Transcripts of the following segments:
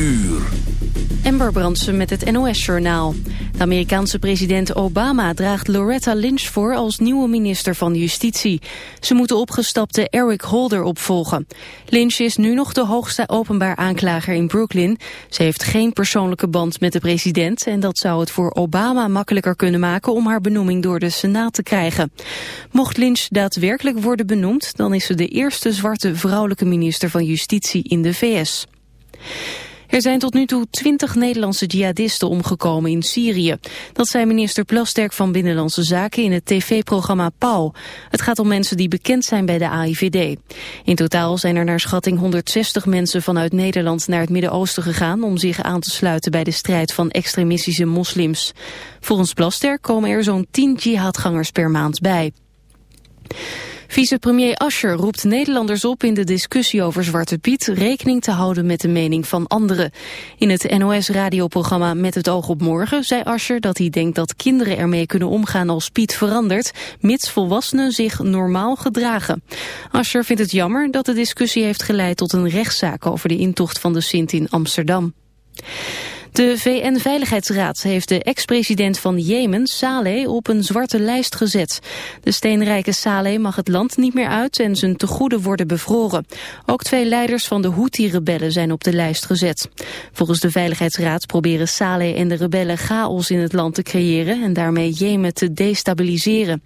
uur. Amber Brandsen met het NOS-journaal. De Amerikaanse president Obama draagt Loretta Lynch voor als nieuwe minister van Justitie. Ze moet de opgestapte Eric Holder opvolgen. Lynch is nu nog de hoogste openbaar aanklager in Brooklyn. Ze heeft geen persoonlijke band met de president... en dat zou het voor Obama makkelijker kunnen maken om haar benoeming door de Senaat te krijgen. Mocht Lynch daadwerkelijk worden benoemd... dan is ze de eerste zwarte vrouwelijke minister van Justitie in de VS. Er zijn tot nu toe twintig Nederlandse jihadisten omgekomen in Syrië. Dat zei minister Plasterk van Binnenlandse Zaken in het tv-programma Pauw. Het gaat om mensen die bekend zijn bij de AIVD. In totaal zijn er naar schatting 160 mensen vanuit Nederland naar het Midden-Oosten gegaan... om zich aan te sluiten bij de strijd van extremistische moslims. Volgens Plasterk komen er zo'n 10 jihadgangers per maand bij. Vicepremier Ascher roept Nederlanders op in de discussie over Zwarte Piet rekening te houden met de mening van anderen. In het NOS-radioprogramma Met het oog op morgen zei Ascher dat hij denkt dat kinderen ermee kunnen omgaan als Piet verandert, mits volwassenen zich normaal gedragen. Ascher vindt het jammer dat de discussie heeft geleid tot een rechtszaak over de intocht van de Sint in Amsterdam. De VN-veiligheidsraad heeft de ex-president van Jemen, Saleh, op een zwarte lijst gezet. De steenrijke Saleh mag het land niet meer uit en zijn tegoeden worden bevroren. Ook twee leiders van de Houthi-rebellen zijn op de lijst gezet. Volgens de Veiligheidsraad proberen Saleh en de rebellen chaos in het land te creëren en daarmee Jemen te destabiliseren.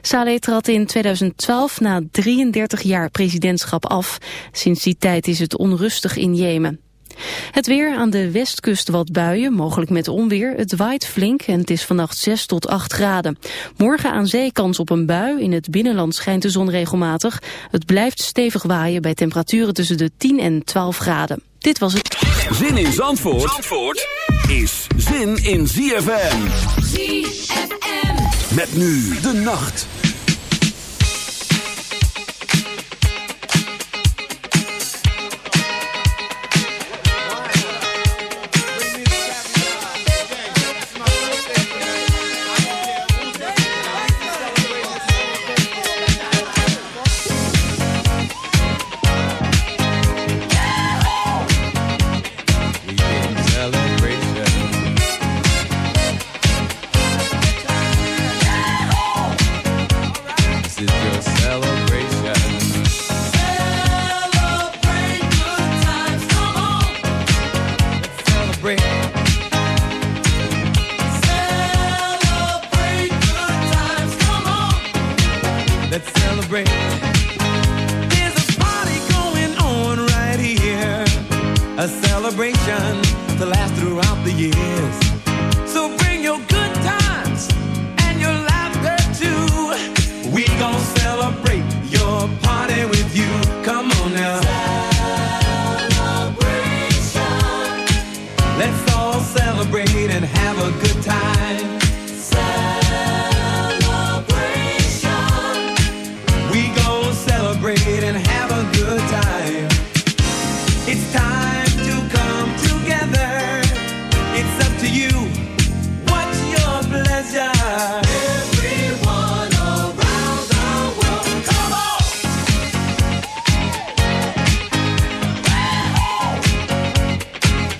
Saleh trad in 2012 na 33 jaar presidentschap af. Sinds die tijd is het onrustig in Jemen. Het weer aan de westkust wat buien, mogelijk met onweer. Het waait flink en het is vannacht 6 tot 8 graden. Morgen aan zee kans op een bui. In het binnenland schijnt de zon regelmatig. Het blijft stevig waaien bij temperaturen tussen de 10 en 12 graden. Dit was het. Zin in Zandvoort, Zandvoort is zin in ZFM. ZFM. Met nu de nacht.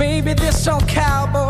Baby, this old cowboy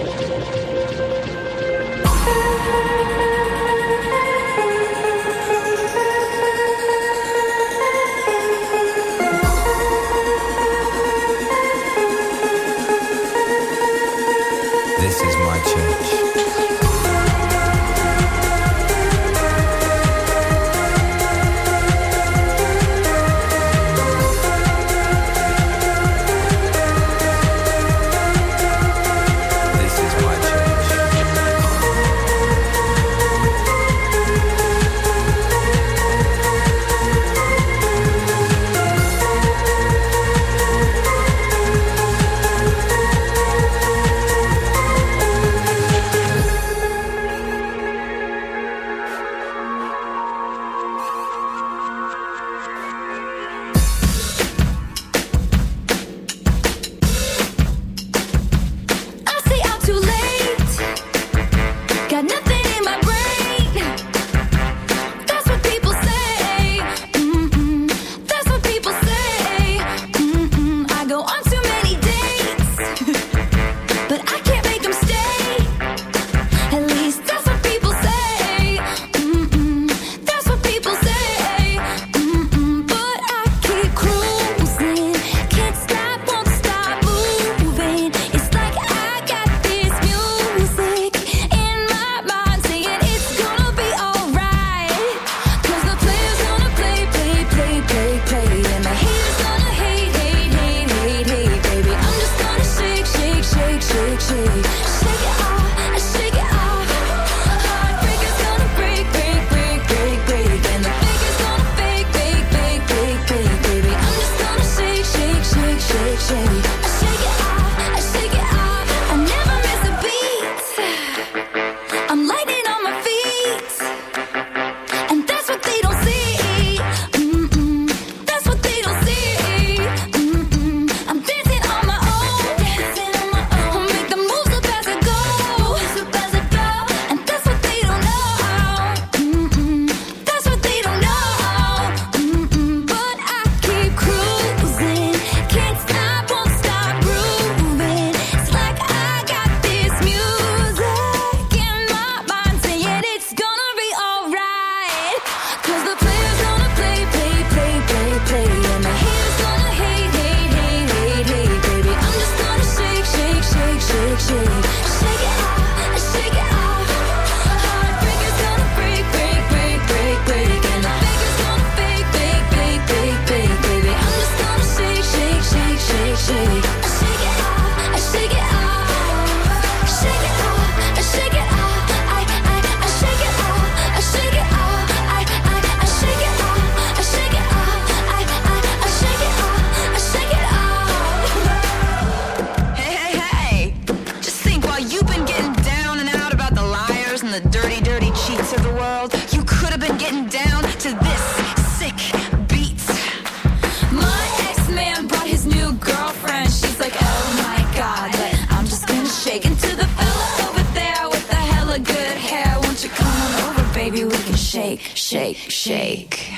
Shake, shake.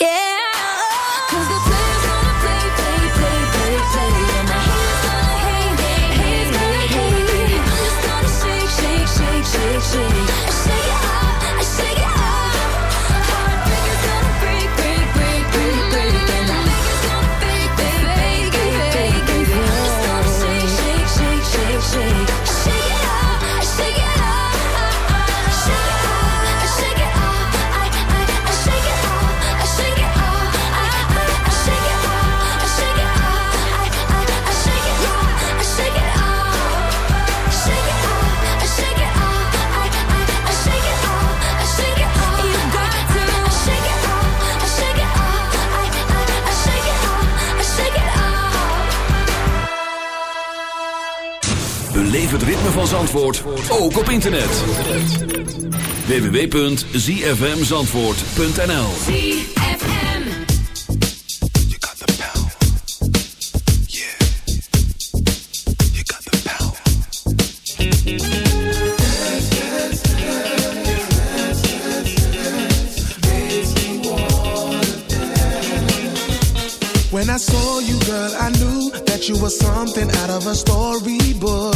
Yeah. 'Cause the Beleef het ritme van Zandvoort, ook op internet. www.zfmzandvoort.nl ZFM. You got the power. Yeah. You got the power. When I saw you, girl, I knew that you were something out of a storybook.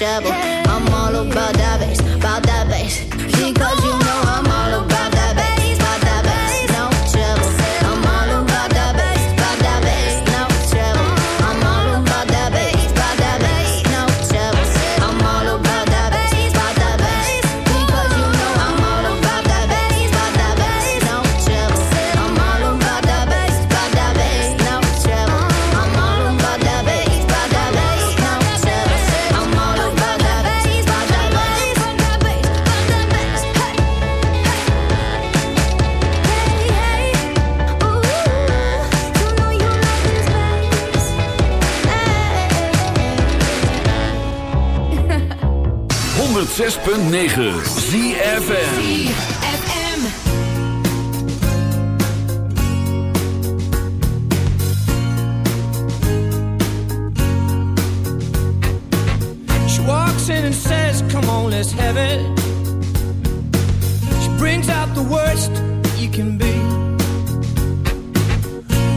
Trouble. 106.9 ZFM. ZFM. She walks in and says, Come on, let's have it. She brings out the worst you can be.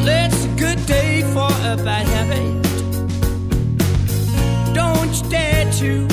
Well, it's a good day for a bad habit. Don't you dare to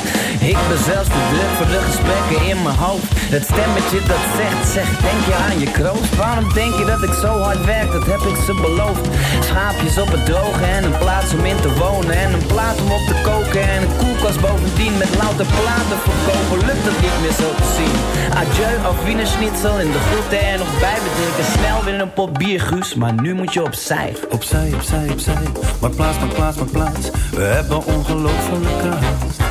Ik ben zelfs te druk voor de gesprekken in mijn hoofd. Het stemmetje dat zegt, zegt, denk je aan je kroost? Waarom denk je dat ik zo hard werk, dat heb ik ze beloofd. Schaapjes op het droge en een plaats om in te wonen. En een plaat om op te koken en een koelkast bovendien. Met louter platen verkopen, lukt het niet meer zo te zien. Adieu, Wiener Schnitzel in de groeten en nog bij me drinken. Snel weer een pot bier, Guus, maar nu moet je opzij. Opzij, opzij, opzij, maak plaats, maak plaats, maak plaats. We hebben ongelofelijke haast.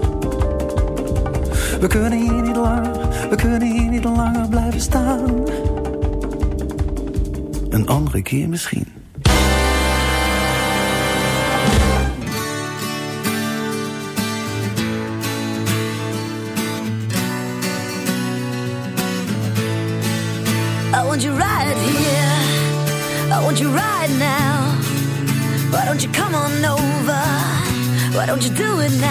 We kunnen hier niet langer, we kunnen hier niet langer blijven staan. Een andere keer misschien. I want you right here. I want you right now. Why don't you come on over? Why don't you do it now?